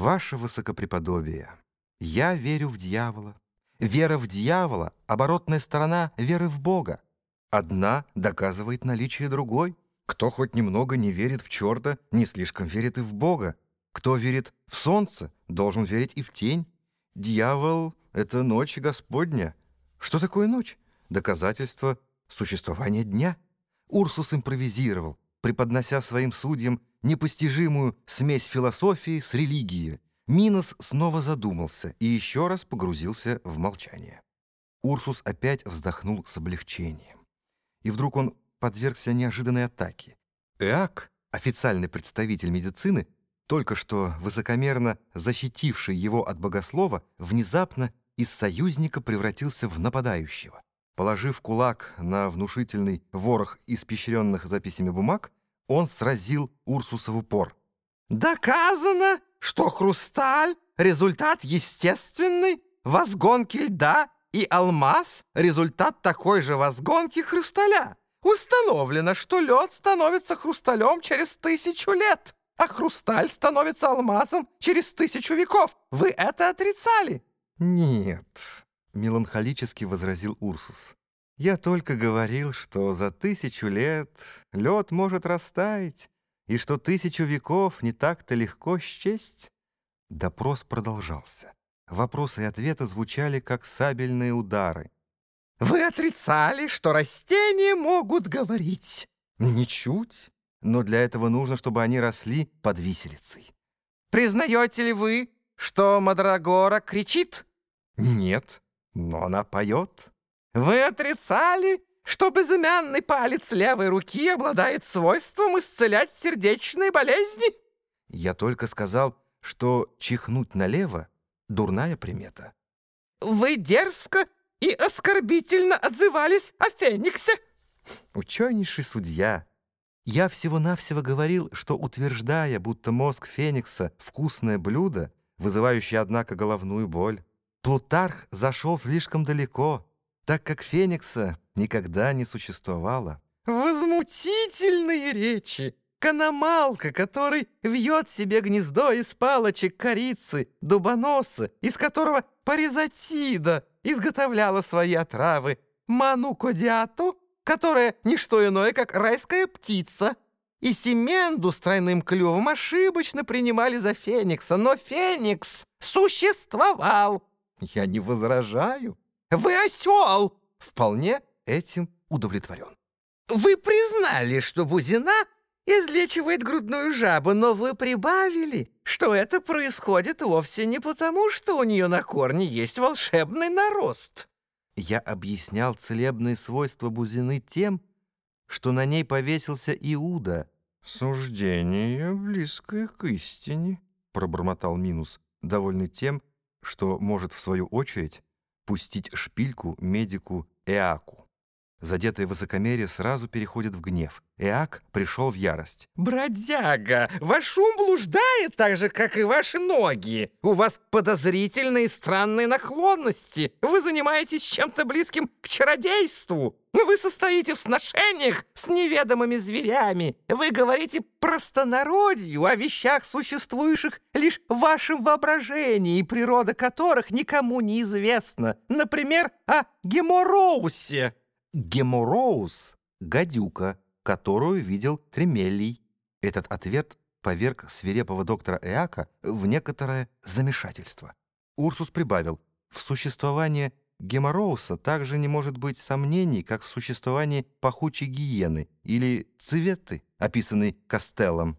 «Ваше высокопреподобие, я верю в дьявола. Вера в дьявола — оборотная сторона веры в Бога. Одна доказывает наличие другой. Кто хоть немного не верит в черта, не слишком верит и в Бога. Кто верит в солнце, должен верить и в тень. Дьявол — это ночь Господня. Что такое ночь? Доказательство существования дня. Урсус импровизировал, преподнося своим судьям непостижимую смесь философии с религией. Минос снова задумался и еще раз погрузился в молчание. Урсус опять вздохнул с облегчением. И вдруг он подвергся неожиданной атаке. Эак, официальный представитель медицины, только что высокомерно защитивший его от богослова, внезапно из союзника превратился в нападающего. Положив кулак на внушительный ворох испещренных записями бумаг, он сразил Урсуса в упор. «Доказано, что хрусталь — результат естественный, возгонки льда и алмаз — результат такой же возгонки хрусталя. Установлено, что лед становится хрусталем через тысячу лет, а хрусталь становится алмазом через тысячу веков. Вы это отрицали?» «Нет», — меланхолически возразил Урсус. «Я только говорил, что за тысячу лет лед может растаять, и что тысячу веков не так-то легко счесть». Допрос продолжался. Вопросы и ответы звучали, как сабельные удары. «Вы отрицали, что растения могут говорить?» «Ничуть. Но для этого нужно, чтобы они росли под виселицей». «Признаете ли вы, что Мадрагора кричит?» «Нет, но она поет». Вы отрицали, что безымянный палец левой руки обладает свойством исцелять сердечные болезни? Я только сказал, что чихнуть налево — дурная примета. Вы дерзко и оскорбительно отзывались о Фениксе. Ученейший судья, я всего-навсего говорил, что, утверждая, будто мозг Феникса — вкусное блюдо, вызывающее, однако, головную боль, Плутарх зашел слишком далеко — так как Феникса никогда не существовало. Возмутительные речи! Канамалка, который вьет себе гнездо из палочек корицы, дубоноса, из которого паризатида изготовляла свои отравы, манукодиату, которая не что иное, как райская птица, и Семенду с тройным клювом ошибочно принимали за Феникса, но Феникс существовал. Я не возражаю. Вы осел!» Вполне этим удовлетворен. «Вы признали, что Бузина излечивает грудную жабу, но вы прибавили, что это происходит вовсе не потому, что у нее на корне есть волшебный нарост». Я объяснял целебные свойства Бузины тем, что на ней повесился Иуда. «Суждение, близкое к истине», — пробормотал Минус, довольный тем, что может, в свою очередь, пустить шпильку медику Эаку. Задетое высокомерие сразу переходит в гнев. Эак пришел в ярость. «Бродяга, ваш ум блуждает так же, как и ваши ноги. У вас подозрительные странные наклонности. Вы занимаетесь чем-то близким к чародейству. Вы состоите в сношениях с неведомыми зверями. Вы говорите простонародью о вещах, существующих лишь в вашем воображении, природа которых никому не известна. Например, о Гемороусе». Гемороус — гадюка которую видел Тремелий. Этот ответ поверг свирепого доктора Эака в некоторое замешательство. Урсус прибавил, в существовании геморроуса также не может быть сомнений, как в существовании пахучей гиены или цветы, описанной Костеллом.